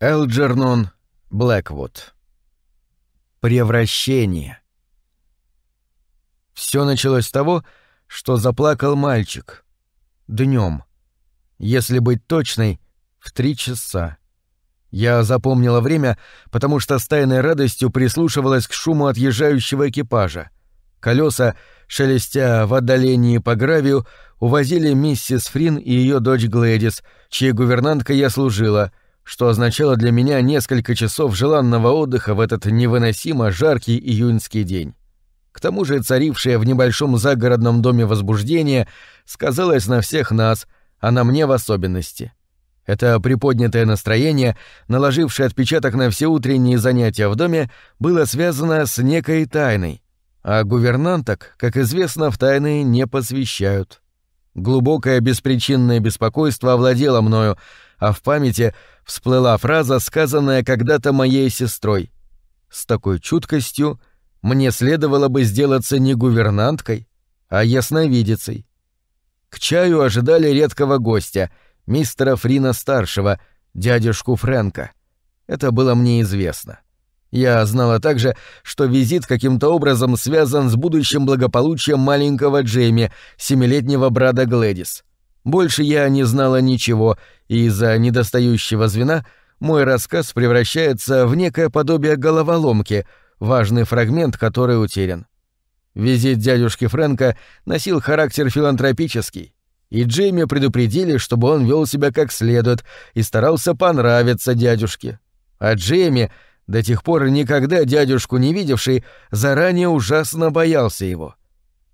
Элджернон Блэквуд. Превращение. Все началось с того, что заплакал мальчик. Днем. Если быть точной, в три часа. Я запомнила время, потому что с тайной радостью прислушивалась к шуму отъезжающего экипажа. Колеса, шелестя в отдалении по гравию, увозили миссис Фрин и ее дочь Глэдис, чьей гувернанткой я служила — что означало для меня несколько часов желанного отдыха в этот невыносимо жаркий июньский день. К тому же царившее в небольшом загородном доме возбуждение сказалось на всех нас, а на мне в особенности. Это приподнятое настроение, наложившее отпечаток на все утренние занятия в доме, было связано с некой тайной, а гувернанток, как известно, в тайны не посвящают. Глубокое беспричинное беспокойство овладело мною, а в памяти всплыла фраза, сказанная когда-то моей сестрой. С такой чуткостью мне следовало бы сделаться не гувернанткой, а ясновидицей. К чаю ожидали редкого гостя, мистера Фрина-старшего, дядюшку Фрэнка. Это было мне известно. Я знала также, что визит каким-то образом связан с будущим благополучием маленького Джейми, семилетнего брата Глэдис. Больше я не знала ничего, и из-за недостающего звена мой рассказ превращается в некое подобие головоломки, важный фрагмент который утерян. Визит дядюшки Фрэнка носил характер филантропический, и Джейми предупредили, чтобы он вел себя как следует и старался понравиться дядюшке. А Джейми, до тех пор никогда дядюшку не видевший, заранее ужасно боялся его.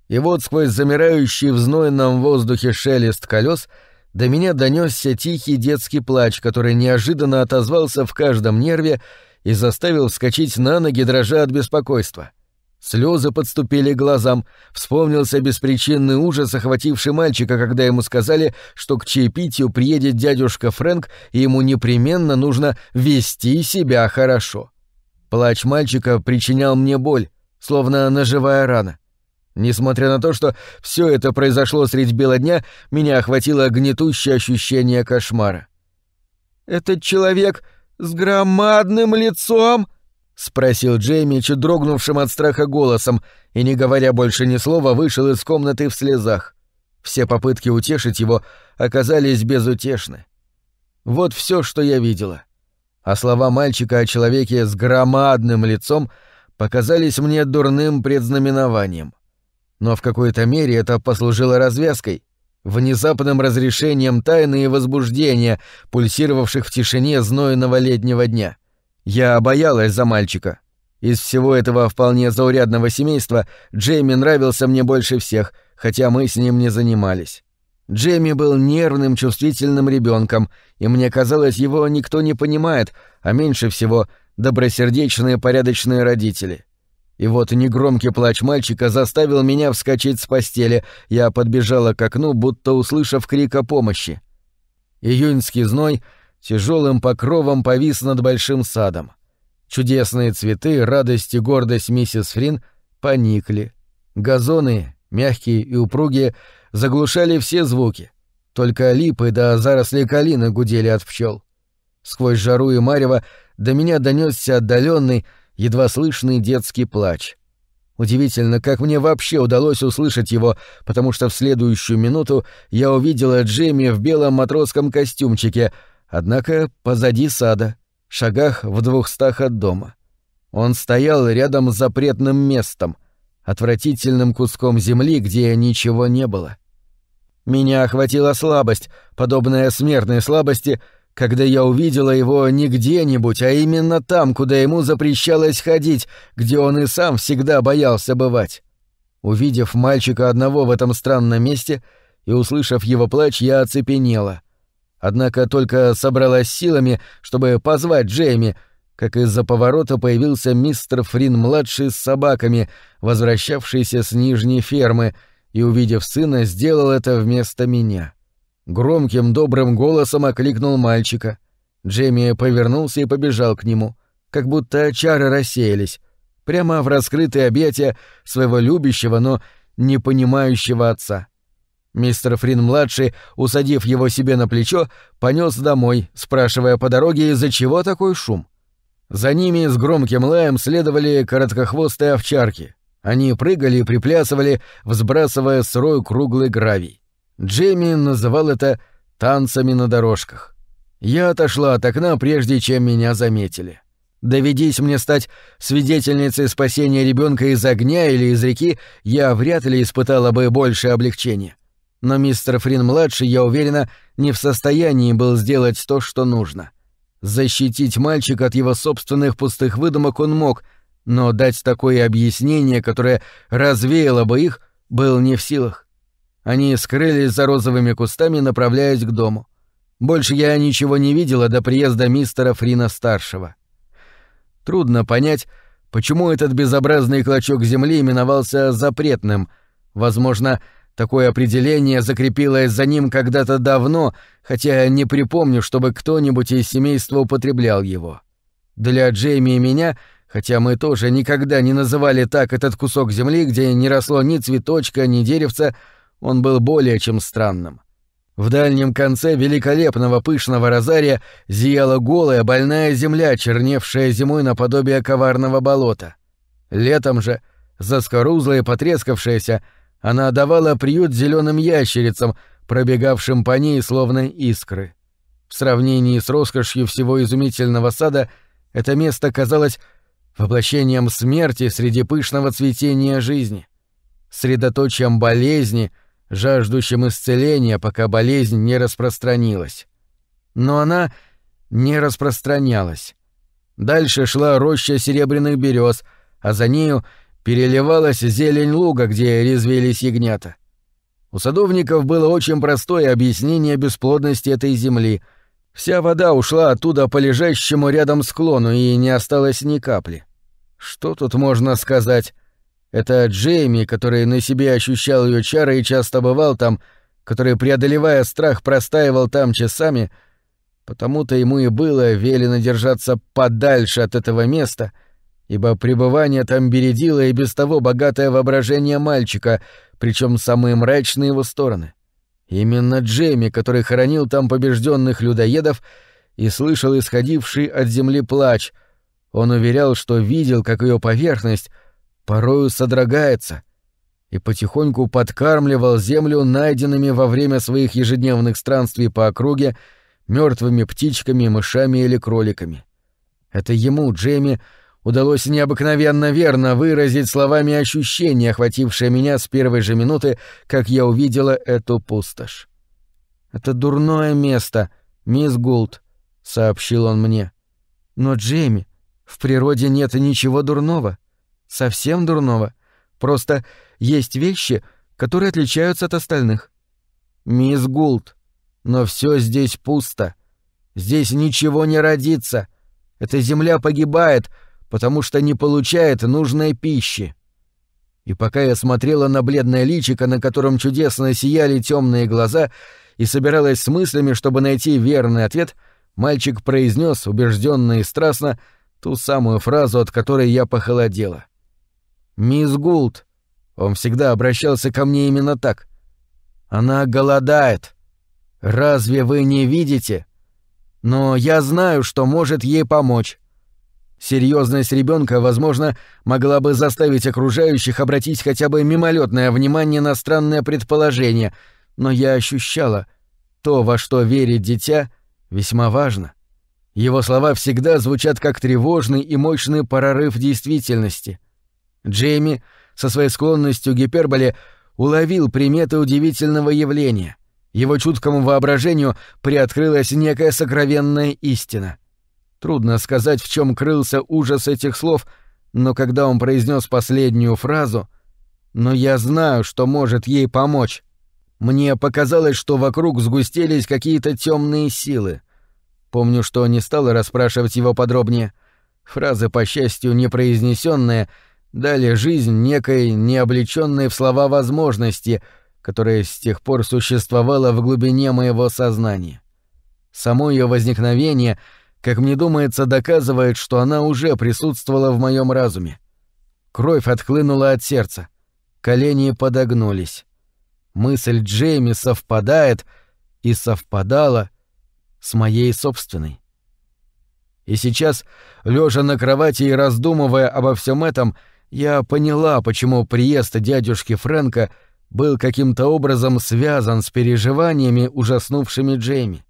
И вот сквозь замирающий в знойном воздухе шелест колес до меня донесся тихий детский плач, который неожиданно отозвался в каждом нерве и заставил вскочить на ноги, дрожа от беспокойства. Слезы подступили к глазам, вспомнился беспричинный ужас, охвативший мальчика, когда ему сказали, что к чаепитию приедет дядюшка Фрэнк, и ему непременно нужно вести себя хорошо. Плач мальчика причинял мне боль, словно ножевая рана. Несмотря на то, что все это произошло средь бела дня, меня охватило гнетущее ощущение кошмара. «Этот человек с громадным лицом?» — спросил Джейми, чуть дрогнувшим от страха голосом, и, не говоря больше ни слова, вышел из комнаты в слезах. Все попытки утешить его оказались безутешны. Вот все, что я видела. А слова мальчика о человеке с громадным лицом показались мне дурным предзнаменованием но в какой-то мере это послужило развязкой, внезапным разрешением тайны и возбуждения, пульсировавших в тишине знойного летнего дня. Я боялась за мальчика. Из всего этого вполне заурядного семейства Джейми нравился мне больше всех, хотя мы с ним не занимались. Джейми был нервным, чувствительным ребенком, и мне казалось, его никто не понимает, а меньше всего добросердечные порядочные родители. И вот негромкий плач мальчика заставил меня вскочить с постели. Я подбежала к окну, будто услышав крик о помощи. Июньский зной тяжелым покровом повис над большим садом. Чудесные цветы, радость и гордость миссис Фрин поникли. Газоны, мягкие и упругие, заглушали все звуки. Только липы да заросли калины гудели от пчел. Сквозь жару и марево до меня донесся отдаленный, едва слышный детский плач. Удивительно, как мне вообще удалось услышать его, потому что в следующую минуту я увидела Джейми в белом матросском костюмчике, однако позади сада, шагах в двухстах от дома. Он стоял рядом с запретным местом, отвратительным куском земли, где ничего не было. Меня охватила слабость, подобная смертной слабости, когда я увидела его не где-нибудь, а именно там, куда ему запрещалось ходить, где он и сам всегда боялся бывать. Увидев мальчика одного в этом странном месте и услышав его плач, я оцепенела. Однако только собралась силами, чтобы позвать Джейми, как из-за поворота появился мистер Фрин-младший с собаками, возвращавшийся с нижней фермы, и, увидев сына, сделал это вместо меня. Громким добрым голосом окликнул мальчика. Джейми повернулся и побежал к нему, как будто чары рассеялись, прямо в раскрытые объятия своего любящего, но не понимающего отца. Мистер Фрин-младший, усадив его себе на плечо, понес домой, спрашивая по дороге, из-за чего такой шум. За ними с громким лаем следовали короткохвостые овчарки. Они прыгали и приплясывали, взбрасывая сырой круглый гравий. Джейми называл это «танцами на дорожках». Я отошла от окна, прежде чем меня заметили. Доведись мне стать свидетельницей спасения ребенка из огня или из реки, я вряд ли испытала бы большее облегчение. Но мистер Фрин-младший, я уверена, не в состоянии был сделать то, что нужно. Защитить мальчика от его собственных пустых выдумок он мог, но дать такое объяснение, которое развеяло бы их, был не в силах. Они скрылись за розовыми кустами, направляясь к дому. Больше я ничего не видела до приезда мистера Фрина-старшего. Трудно понять, почему этот безобразный клочок земли именовался запретным. Возможно, такое определение закрепилось за ним когда-то давно, хотя я не припомню, чтобы кто-нибудь из семейства употреблял его. Для Джейми и меня, хотя мы тоже никогда не называли так этот кусок земли, где не росло ни цветочка, ни деревца, он был более чем странным. В дальнем конце великолепного пышного розария зияла голая больная земля, черневшая зимой наподобие коварного болота. Летом же, заскорузлая и потрескавшаяся, она давала приют зеленым ящерицам, пробегавшим по ней словно искры. В сравнении с роскошью всего изумительного сада это место казалось воплощением смерти среди пышного цветения жизни, средоточием болезни — жаждущим исцеления, пока болезнь не распространилась. Но она не распространялась. Дальше шла роща серебряных берез, а за нею переливалась зелень луга, где резвились ягнята. У садовников было очень простое объяснение бесплодности этой земли. Вся вода ушла оттуда по лежащему рядом склону, и не осталось ни капли. Что тут можно сказать? Это Джейми, который на себе ощущал ее чары и часто бывал там, который, преодолевая страх, простаивал там часами, потому-то ему и было велено держаться подальше от этого места, ибо пребывание там бередило и без того богатое воображение мальчика, причем самые мрачные его стороны. Именно Джейми, который хоронил там побежденных людоедов и слышал исходивший от земли плач, он уверял, что видел, как ее поверхность — порою содрогается, и потихоньку подкармливал землю найденными во время своих ежедневных странствий по округе мертвыми птичками, мышами или кроликами. Это ему, Джейми, удалось необыкновенно верно выразить словами ощущения, охватившее меня с первой же минуты, как я увидела эту пустошь. «Это дурное место, мисс Гулд», — сообщил он мне. «Но, Джейми, в природе нет ничего дурного совсем дурного. Просто есть вещи, которые отличаются от остальных. Мисс Гулд, но все здесь пусто. Здесь ничего не родится. Эта земля погибает, потому что не получает нужной пищи. И пока я смотрела на бледное личико, на котором чудесно сияли темные глаза, и собиралась с мыслями, чтобы найти верный ответ, мальчик произнес убежденно и страстно ту самую фразу, от которой я похолодела. «Мисс Гулд». Он всегда обращался ко мне именно так. «Она голодает. Разве вы не видите? Но я знаю, что может ей помочь». Серьезность ребенка, возможно, могла бы заставить окружающих обратить хотя бы мимолетное внимание на странное предположение, но я ощущала, то, во что верит дитя, весьма важно. Его слова всегда звучат как тревожный и мощный прорыв действительности. Джейми со своей склонностью к гиперболе уловил приметы удивительного явления. Его чуткому воображению приоткрылась некая сокровенная истина. Трудно сказать, в чем крылся ужас этих слов, но когда он произнес последнюю фразу «Но я знаю, что может ей помочь», мне показалось, что вокруг сгустились какие-то темные силы. Помню, что не стала расспрашивать его подробнее. Фразы, по счастью, непроизнесенные — дали жизнь некой необлеченной в слова возможности, которая с тех пор существовала в глубине моего сознания. Само ее возникновение, как мне думается, доказывает, что она уже присутствовала в моем разуме. Кровь отхлынула от сердца, колени подогнулись. мысль Джейми совпадает и совпадала с моей собственной. И сейчас, лежа на кровати и раздумывая обо всем этом, я поняла, почему приезд дядюшки Фрэнка был каким-то образом связан с переживаниями, ужаснувшими Джейми.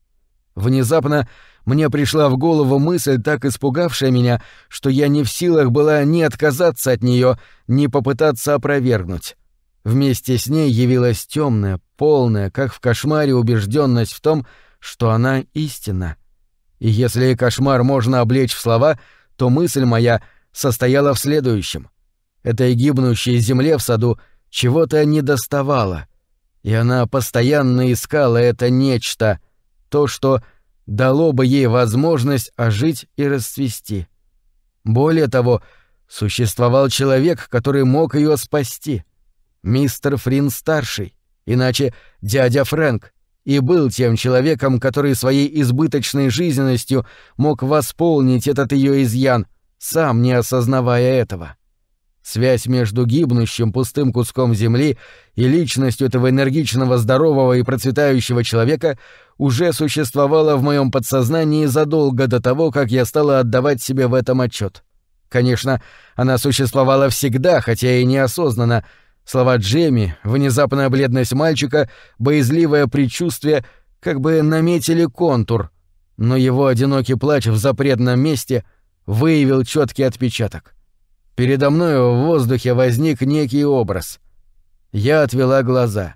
Внезапно мне пришла в голову мысль, так испугавшая меня, что я не в силах была ни отказаться от нее, ни попытаться опровергнуть. Вместе с ней явилась темная, полная, как в кошмаре, убежденность в том, что она истина. И если кошмар можно облечь в слова, то мысль моя состояла в следующем. Этой гибнущей земле в саду чего-то не доставало, и она постоянно искала это нечто, то, что дало бы ей возможность ожить и расцвести. Более того, существовал человек, который мог ее спасти. Мистер Фрин-старший, иначе дядя Фрэнк, и был тем человеком, который своей избыточной жизненностью мог восполнить этот ее изъян, сам не осознавая этого. Связь между гибнущим пустым куском земли и личностью этого энергичного, здорового и процветающего человека уже существовала в моем подсознании задолго до того, как я стала отдавать себе в этом отчет. Конечно, она существовала всегда, хотя и неосознанно. Слова Джемми, внезапная бледность мальчика, боязливое предчувствие как бы наметили контур, но его одинокий плач в запретном месте выявил четкий отпечаток. Передо мной в воздухе возник некий образ. Я отвела глаза.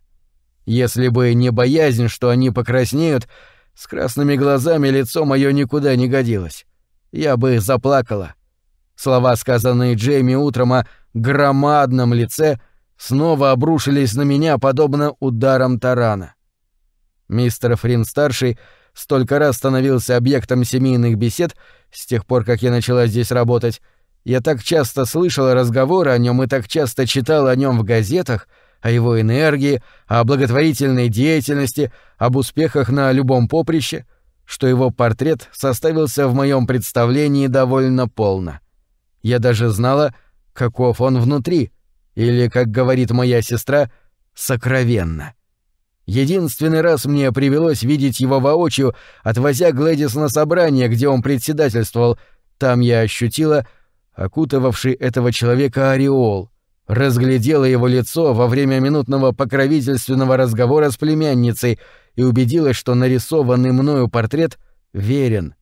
Если бы не боязнь, что они покраснеют, с красными глазами лицо мое никуда не годилось. Я бы заплакала. Слова, сказанные Джейми утром о громадном лице, снова обрушились на меня, подобно ударам тарана. Мистер Фрин-старший столько раз становился объектом семейных бесед с тех пор, как я начала здесь работать, я так часто слышал разговоры о нем и так часто читал о нем в газетах, о его энергии, о благотворительной деятельности, об успехах на любом поприще, что его портрет составился в моем представлении довольно полно. Я даже знала, каков он внутри, или, как говорит моя сестра, сокровенно. Единственный раз мне привелось видеть его воочию, отвозя Глэдис на собрание, где он председательствовал. Там я ощутила — окутывавший этого человека ореол, разглядела его лицо во время минутного покровительственного разговора с племянницей и убедилась, что нарисованный мною портрет верен.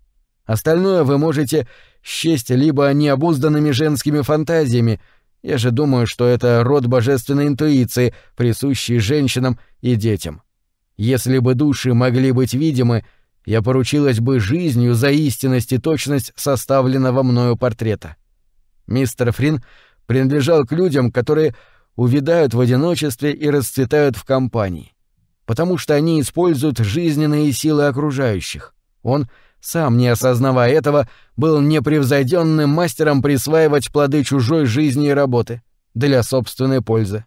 Остальное вы можете счесть либо необузданными женскими фантазиями, я же думаю, что это род божественной интуиции, присущий женщинам и детям. Если бы души могли быть видимы, я поручилась бы жизнью за истинность и точность составленного мною портрета. Мистер Фрин принадлежал к людям, которые увядают в одиночестве и расцветают в компании, потому что они используют жизненные силы окружающих. Он, сам не осознавая этого, был непревзойденным мастером присваивать плоды чужой жизни и работы для собственной пользы.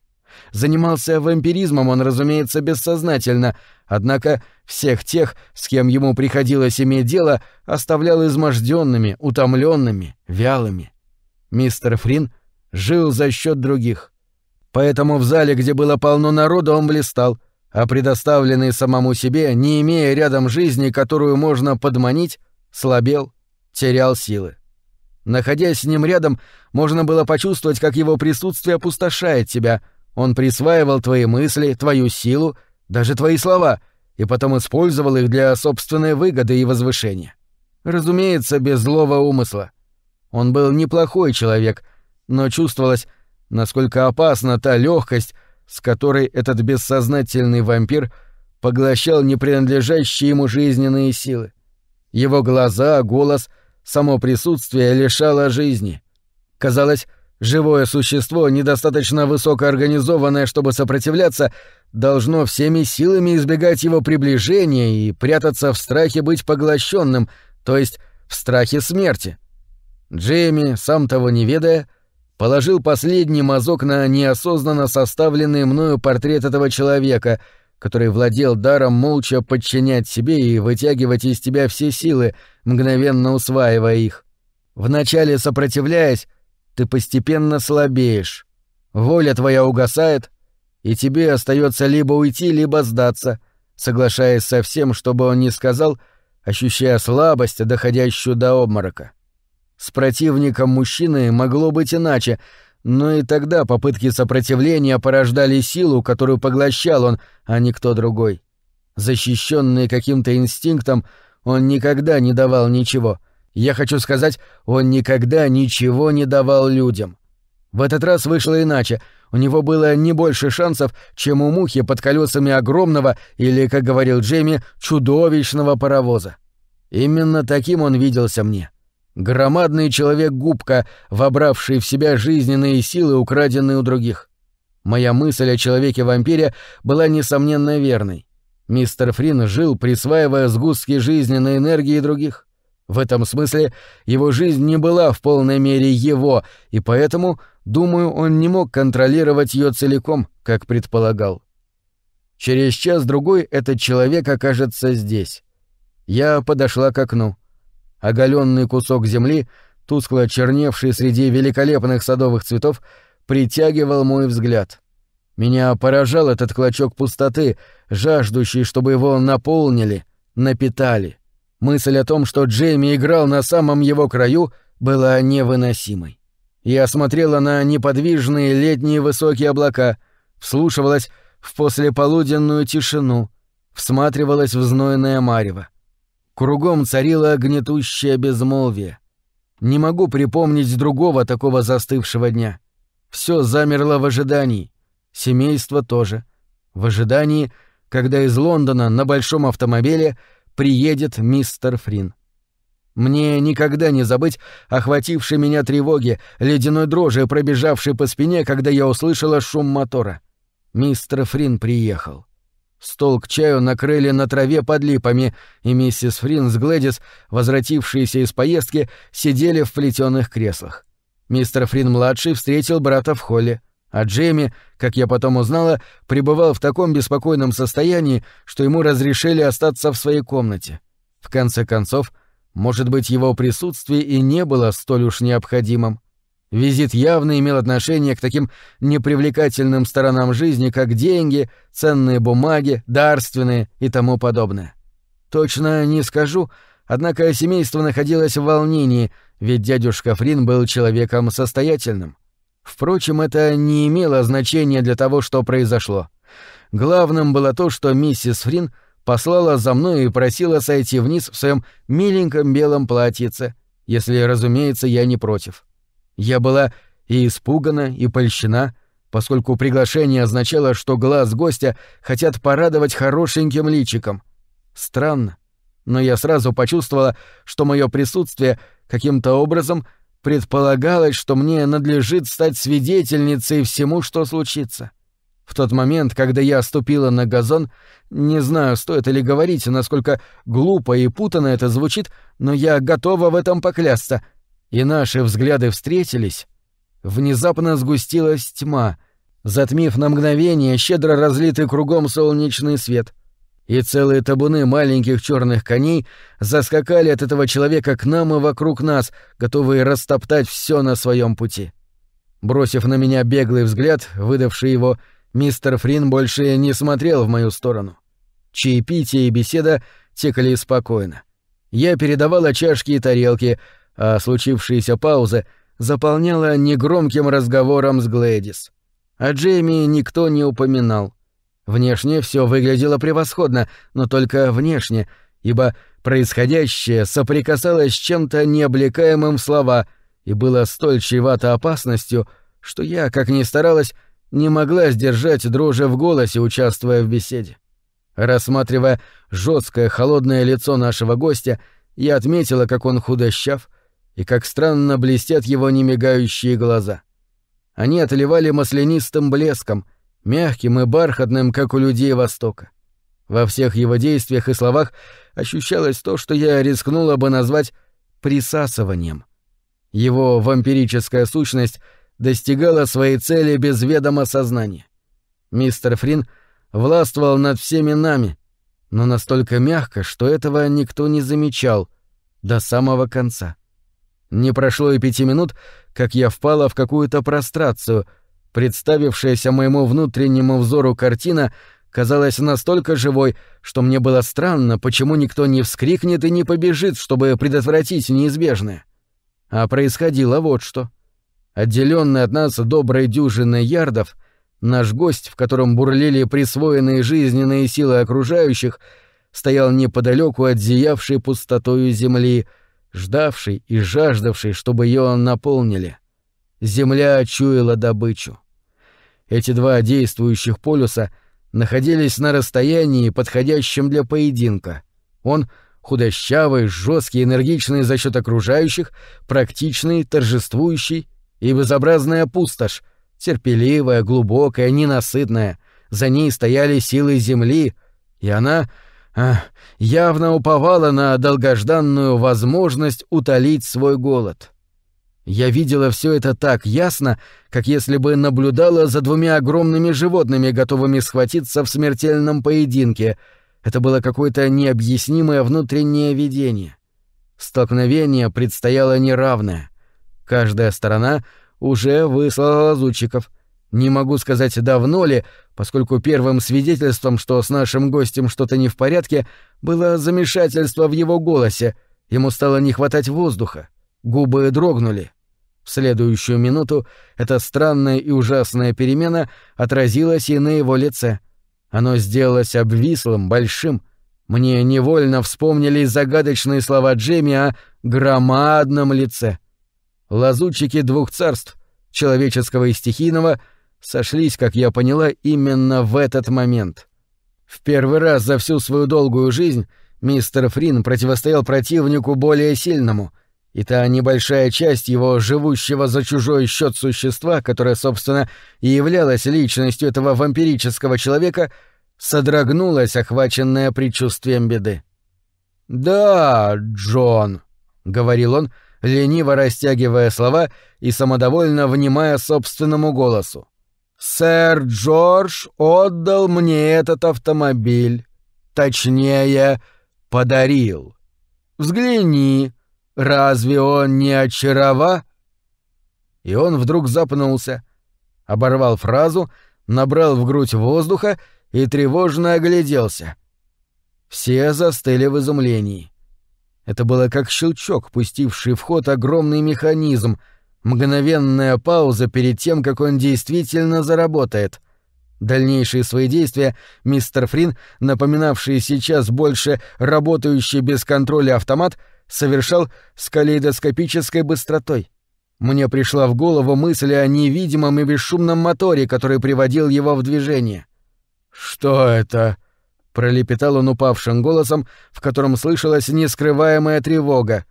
Занимался вампиризмом он, разумеется, бессознательно, однако всех тех, с кем ему приходилось иметь дело, оставлял изможденными, утомленными, вялыми. Мистер Фрин жил за счет других. Поэтому в зале, где было полно народа, он блистал, а предоставленный самому себе, не имея рядом жизни, которую можно подманить, слабел, терял силы. Находясь с ним рядом, можно было почувствовать, как его присутствие опустошает тебя. Он присваивал твои мысли, твою силу, даже твои слова, и потом использовал их для собственной выгоды и возвышения. Разумеется, без злого умысла. Он был неплохой человек, но чувствовалось, насколько опасна та легкость, с которой этот бессознательный вампир поглощал непринадлежащие ему жизненные силы. Его глаза, голос, само присутствие лишало жизни. Казалось, живое существо, недостаточно высокоорганизованное, чтобы сопротивляться, должно всеми силами избегать его приближения и прятаться в страхе быть поглощенным, то есть в страхе смерти. Джейми, сам того не ведая, положил последний мазок на неосознанно составленный мною портрет этого человека, который владел даром молча подчинять себе и вытягивать из тебя все силы, мгновенно усваивая их. Вначале сопротивляясь, ты постепенно слабеешь. Воля твоя угасает, и тебе остается либо уйти, либо сдаться, соглашаясь со всем, что бы он ни сказал, ощущая слабость, доходящую до обморока. С противником мужчины могло быть иначе, но и тогда попытки сопротивления порождали силу, которую поглощал он, а не кто другой. Защищенный каким-то инстинктом, он никогда не давал ничего. Я хочу сказать, он никогда ничего не давал людям. В этот раз вышло иначе. У него было не больше шансов, чем у мухи под колесами огромного или, как говорил Джейми, чудовищного паровоза. Именно таким он виделся мне. Громадный человек-губка, вобравший в себя жизненные силы, украденные у других. Моя мысль о человеке-вампире была несомненно верной. Мистер Фрин жил, присваивая сгустки жизненной энергии других. В этом смысле его жизнь не была в полной мере его, и поэтому, думаю, он не мог контролировать ее целиком, как предполагал. Через час-другой этот человек окажется здесь. Я подошла к окну. Оголенный кусок земли, тускло черневший среди великолепных садовых цветов, притягивал мой взгляд. Меня поражал этот клочок пустоты, жаждущий, чтобы его наполнили, напитали. Мысль о том, что Джейми играл на самом его краю, была невыносимой. Я смотрела на неподвижные летние высокие облака, вслушивалась в послеполуденную тишину, всматривалась в знойное марево. Кругом царило гнетущее безмолвие. Не могу припомнить другого такого застывшего дня. Все замерло в ожидании. Семейство тоже. В ожидании, когда из Лондона на большом автомобиле приедет мистер Фрин. Мне никогда не забыть охватившей меня тревоги, ледяной дрожи, пробежавшей по спине, когда я услышала шум мотора. Мистер Фрин приехал. Стол к чаю накрыли на траве под липами, и миссис Фрин с Глэдис, возвратившиеся из поездки, сидели в плетеных креслах. Мистер Фрин-младший встретил брата в холле. А Джейми, как я потом узнала, пребывал в таком беспокойном состоянии, что ему разрешили остаться в своей комнате. В конце концов, может быть, его присутствие и не было столь уж необходимым. Визит явно имел отношение к таким непривлекательным сторонам жизни, как деньги, ценные бумаги, дарственные и тому подобное. Точно не скажу, однако семейство находилось в волнении, ведь дядюшка Фрин был человеком состоятельным. Впрочем, это не имело значения для того, что произошло. Главным было то, что миссис Фрин послала за мной и просила сойти вниз в своем миленьком белом платьице, если, разумеется, я не против. Я была и испугана, и польщена, поскольку приглашение означало, что глаз гостя хотят порадовать хорошеньким личиком. Странно, но я сразу почувствовала, что мое присутствие каким-то образом — Предполагалось, что мне надлежит стать свидетельницей всему, что случится. В тот момент, когда я ступила на газон, не знаю, стоит ли говорить, насколько глупо и путано это звучит, но я готова в этом поклясться. И наши взгляды встретились. Внезапно сгустилась тьма, затмив на мгновение щедро разлитый кругом солнечный свет и целые табуны маленьких черных коней заскакали от этого человека к нам и вокруг нас, готовые растоптать все на своем пути. Бросив на меня беглый взгляд, выдавший его, мистер Фрин больше не смотрел в мою сторону. Чаепитие и беседа текли спокойно. Я передавала чашки и тарелки, а случившаяся пауза заполняла негромким разговором с Глэдис. О Джейми никто не упоминал. Внешне все выглядело превосходно, но только внешне, ибо происходящее соприкасалось с чем-то необлекаемым в слова и было столь чревато опасностью, что я, как ни старалась, не могла сдержать дрожи в голосе, участвуя в беседе. Рассматривая жесткое холодное лицо нашего гостя, я отметила, как он худощав и как странно блестят его немигающие глаза. Они отливали маслянистым блеском — мягким и бархатным, как у людей Востока. Во всех его действиях и словах ощущалось то, что я рискнула бы назвать присасыванием. Его вампирическая сущность достигала своей цели без ведома сознания. Мистер Фрин властвовал над всеми нами, но настолько мягко, что этого никто не замечал до самого конца. Не прошло и пяти минут, как я впала в какую-то прострацию — Представившаяся моему внутреннему взору картина казалась настолько живой, что мне было странно, почему никто не вскрикнет и не побежит, чтобы предотвратить неизбежное. А происходило вот что. Отделенный от нас доброй дюжиной ярдов, наш гость, в котором бурлили присвоенные жизненные силы окружающих, стоял неподалеку от зиявшей пустотою земли, ждавший и жаждавший, чтобы ее наполнили. Земля чуяла добычу. Эти два действующих полюса находились на расстоянии, подходящем для поединка. Он — худощавый, жесткий, энергичный за счет окружающих, практичный, торжествующий и безобразная пустошь, терпеливая, глубокая, ненасытная. За ней стояли силы Земли, и она явно уповала на долгожданную возможность утолить свой голод. Я видела все это так ясно, как если бы наблюдала за двумя огромными животными, готовыми схватиться в смертельном поединке. Это было какое-то необъяснимое внутреннее видение. Столкновение предстояло неравное. Каждая сторона уже выслала лазутчиков. Не могу сказать, давно ли, поскольку первым свидетельством, что с нашим гостем что-то не в порядке, было замешательство в его голосе. Ему стало не хватать воздуха. Губы дрогнули. В следующую минуту эта странная и ужасная перемена отразилась и на его лице. Оно сделалось обвислым, большим. Мне невольно вспомнились загадочные слова Джейми о громадном лице. Лазутчики двух царств, человеческого и стихийного, сошлись, как я поняла, именно в этот момент. В первый раз за всю свою долгую жизнь мистер Фрин противостоял противнику более сильному — и та небольшая часть его живущего за чужой счет существа, которая, собственно, и являлась личностью этого вампирического человека, содрогнулась, охваченная предчувствием беды. «Да, Джон», — говорил он, лениво растягивая слова и самодовольно внимая собственному голосу. «Сэр Джордж отдал мне этот автомобиль. Точнее, подарил. Взгляни, Разве он не очарова?» И он вдруг запнулся, оборвал фразу, набрал в грудь воздуха и тревожно огляделся. Все застыли в изумлении. Это было как щелчок, пустивший в ход огромный механизм, мгновенная пауза перед тем, как он действительно заработает. Дальнейшие свои действия мистер Фрин, напоминавший сейчас больше работающий без контроля автомат, — совершал с калейдоскопической быстротой. Мне пришла в голову мысль о невидимом и бесшумном моторе, который приводил его в движение. «Что это?» — пролепетал он упавшим голосом, в котором слышалась нескрываемая тревога.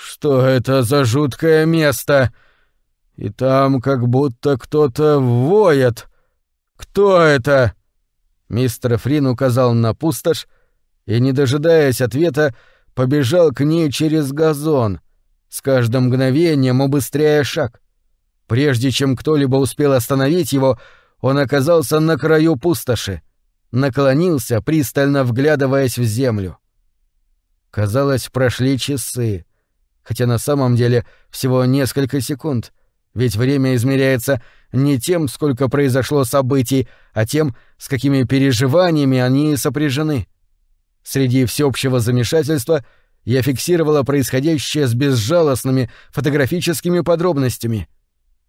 «Что это за жуткое место? И там как будто кто-то воет. Кто это?» Мистер Фрин указал на пустошь и, не дожидаясь ответа, побежал к ней через газон, с каждым мгновением убыстряя шаг. Прежде чем кто-либо успел остановить его, он оказался на краю пустоши, наклонился, пристально вглядываясь в землю. Казалось, прошли часы, хотя на самом деле всего несколько секунд, ведь время измеряется не тем, сколько произошло событий, а тем, с какими переживаниями они сопряжены. Среди всеобщего замешательства я фиксировала происходящее с безжалостными фотографическими подробностями.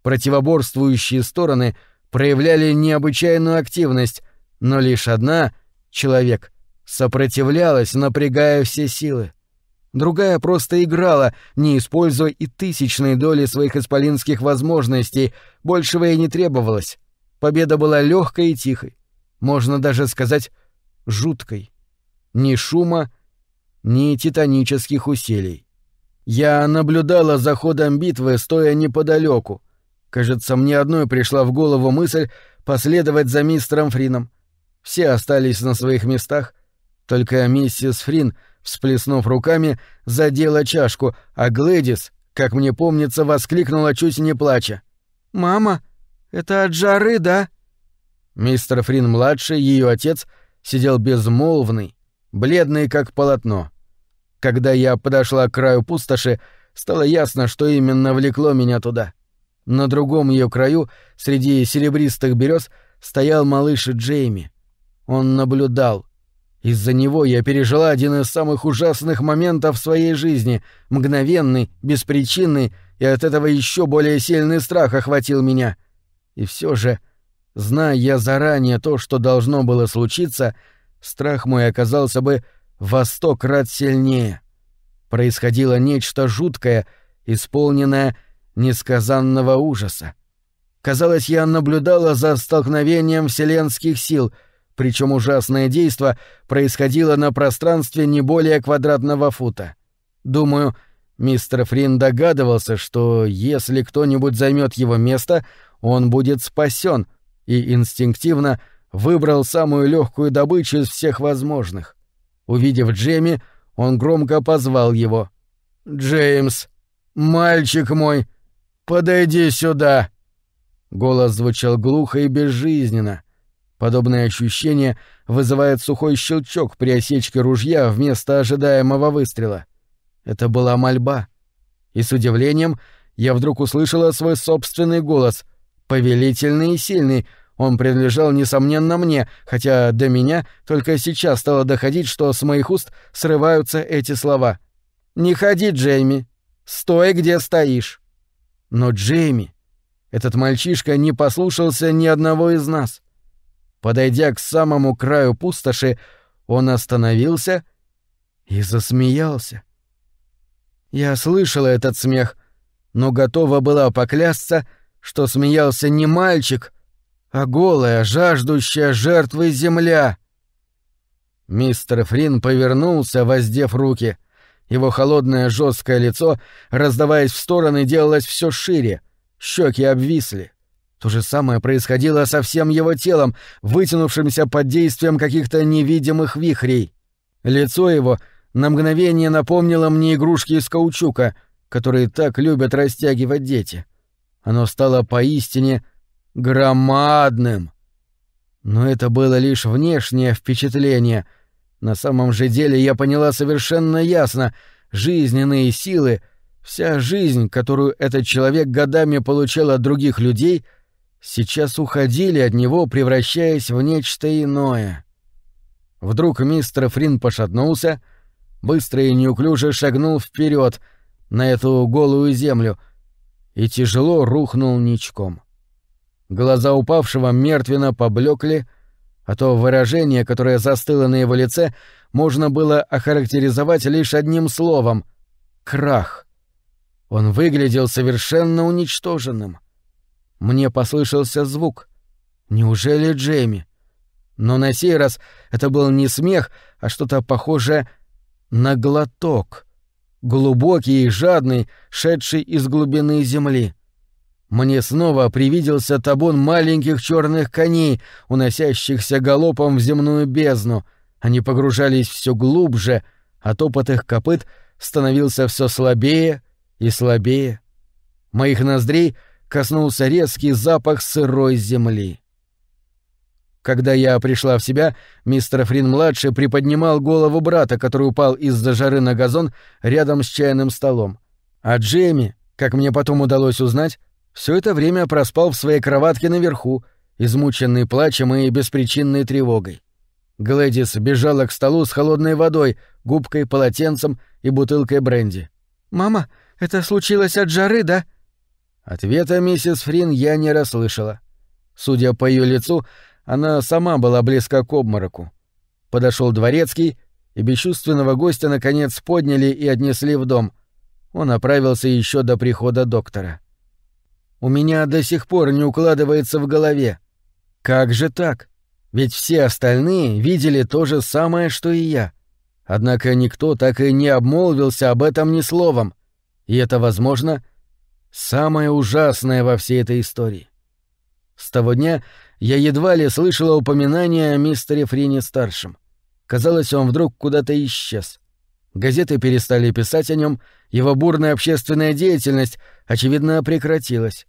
Противоборствующие стороны проявляли необычайную активность, но лишь одна, человек, сопротивлялась, напрягая все силы. Другая просто играла, не используя и тысячной доли своих исполинских возможностей, большего ей не требовалось. Победа была легкой и тихой, можно даже сказать, жуткой ни шума, ни титанических усилий. Я наблюдала за ходом битвы, стоя неподалеку. Кажется, мне одной пришла в голову мысль последовать за мистером Фрином. Все остались на своих местах, только миссис Фрин, всплеснув руками, задела чашку, а Глэдис, как мне помнится, воскликнула чуть не плача. «Мама, это от жары, да?» Мистер Фрин-младший, ее отец, сидел безмолвный, бледный как полотно. Когда я подошла к краю пустоши, стало ясно, что именно влекло меня туда. На другом ее краю, среди серебристых берез, стоял малыш Джейми. Он наблюдал. Из-за него я пережила один из самых ужасных моментов в своей жизни, мгновенный, беспричинный, и от этого еще более сильный страх охватил меня. И все же, зная я заранее то, что должно было случиться, страх мой оказался бы во сто крат сильнее. Происходило нечто жуткое, исполненное несказанного ужаса. Казалось, я наблюдала за столкновением вселенских сил — причем ужасное действо происходило на пространстве не более квадратного фута. Думаю, мистер Фрин догадывался, что если кто-нибудь займет его место, он будет спасен, и инстинктивно выбрал самую легкую добычу из всех возможных. Увидев Джейми, он громко позвал его. «Джеймс, мальчик мой, подойди сюда!» Голос звучал глухо и безжизненно — Подобное ощущение вызывает сухой щелчок при осечке ружья вместо ожидаемого выстрела. Это была мольба. И с удивлением я вдруг услышала свой собственный голос, повелительный и сильный. Он принадлежал, несомненно, мне, хотя до меня только сейчас стало доходить, что с моих уст срываются эти слова. «Не ходи, Джейми. Стой, где стоишь». Но Джейми, этот мальчишка, не послушался ни одного из нас — Подойдя к самому краю пустоши, он остановился и засмеялся. Я слышала этот смех, но готова была поклясться, что смеялся не мальчик, а голая, жаждущая жертвы земля. Мистер Фрин повернулся, воздев руки. Его холодное жесткое лицо, раздаваясь в стороны, делалось все шире, щеки обвисли. То же самое происходило со всем его телом, вытянувшимся под действием каких-то невидимых вихрей. Лицо его на мгновение напомнило мне игрушки из каучука, которые так любят растягивать дети. Оно стало поистине громадным. Но это было лишь внешнее впечатление. На самом же деле я поняла совершенно ясно — жизненные силы, вся жизнь, которую этот человек годами получал от других людей — сейчас уходили от него, превращаясь в нечто иное. Вдруг мистер Фрин пошатнулся, быстро и неуклюже шагнул вперед на эту голую землю и тяжело рухнул ничком. Глаза упавшего мертвенно поблекли, а то выражение, которое застыло на его лице, можно было охарактеризовать лишь одним словом — крах. Он выглядел совершенно уничтоженным — мне послышался звук. Неужели Джейми? Но на сей раз это был не смех, а что-то похожее на глоток. Глубокий и жадный, шедший из глубины земли. Мне снова привиделся табун маленьких черных коней, уносящихся галопом в земную бездну. Они погружались все глубже, а топот их копыт становился все слабее и слабее. Моих ноздрей — коснулся резкий запах сырой земли. Когда я пришла в себя, мистер Фрин-младший приподнимал голову брата, который упал из-за жары на газон рядом с чайным столом. А Джейми, как мне потом удалось узнать, все это время проспал в своей кроватке наверху, измученный плачем и беспричинной тревогой. Глэдис бежала к столу с холодной водой, губкой, полотенцем и бутылкой бренди. «Мама, это случилось от жары, да?» Ответа миссис Фрин я не расслышала. Судя по ее лицу, она сама была близка к обмороку. Подошел дворецкий, и бесчувственного гостя наконец подняли и отнесли в дом. Он направился еще до прихода доктора. У меня до сих пор не укладывается в голове. Как же так? Ведь все остальные видели то же самое, что и я. Однако никто так и не обмолвился об этом ни словом. И это, возможно, Самое ужасное во всей этой истории. С того дня я едва ли слышала упоминания о мистере Фрине-старшем. Казалось, он вдруг куда-то исчез. Газеты перестали писать о нем, его бурная общественная деятельность, очевидно, прекратилась.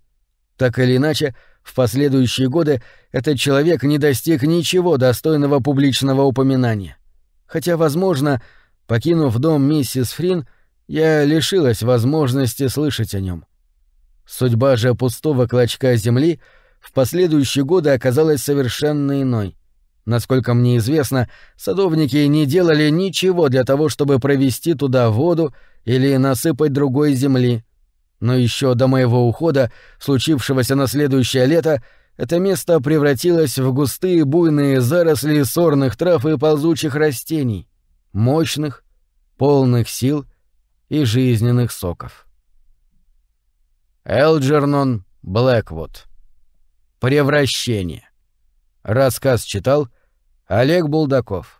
Так или иначе, в последующие годы этот человек не достиг ничего достойного публичного упоминания. Хотя, возможно, покинув дом миссис Фрин, я лишилась возможности слышать о нем. Судьба же пустого клочка земли в последующие годы оказалась совершенно иной. Насколько мне известно, садовники не делали ничего для того, чтобы провести туда воду или насыпать другой земли. Но еще до моего ухода, случившегося на следующее лето, это место превратилось в густые буйные заросли сорных трав и ползучих растений, мощных, полных сил и жизненных соков. Элджернон Блэквуд. Превращение. Рассказ читал Олег Булдаков.